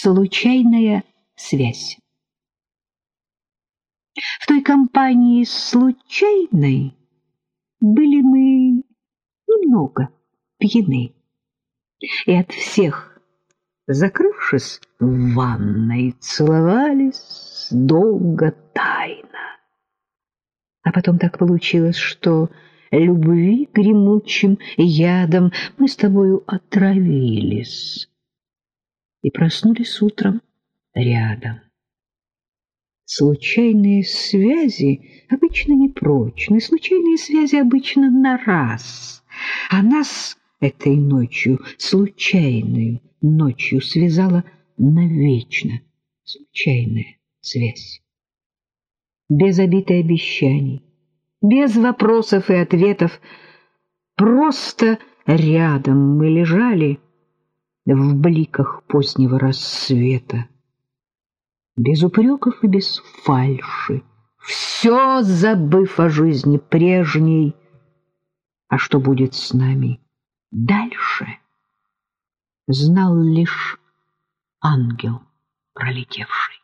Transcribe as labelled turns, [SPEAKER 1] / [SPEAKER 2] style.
[SPEAKER 1] Случайная связь. В той компании случайной были мы немного пьяны. И от всех, закрывшись в ванной, целовались долго тайно. А потом так получилось, что любви гремучим ядом мы с тобою отравились и проснулись утром рядом. Случайные связи обычно непрочны, случайные связи обычно на раз, а нас этой ночью, случайную ночью, связала навечно случайная связь. Без обид и обещаний, без вопросов и ответов, просто рядом мы лежали в бликах позднего рассвета. Без упреков и без фальши, все забыв о жизни прежней, а что будет с нами дальше, знал лишь ангел пролетевший.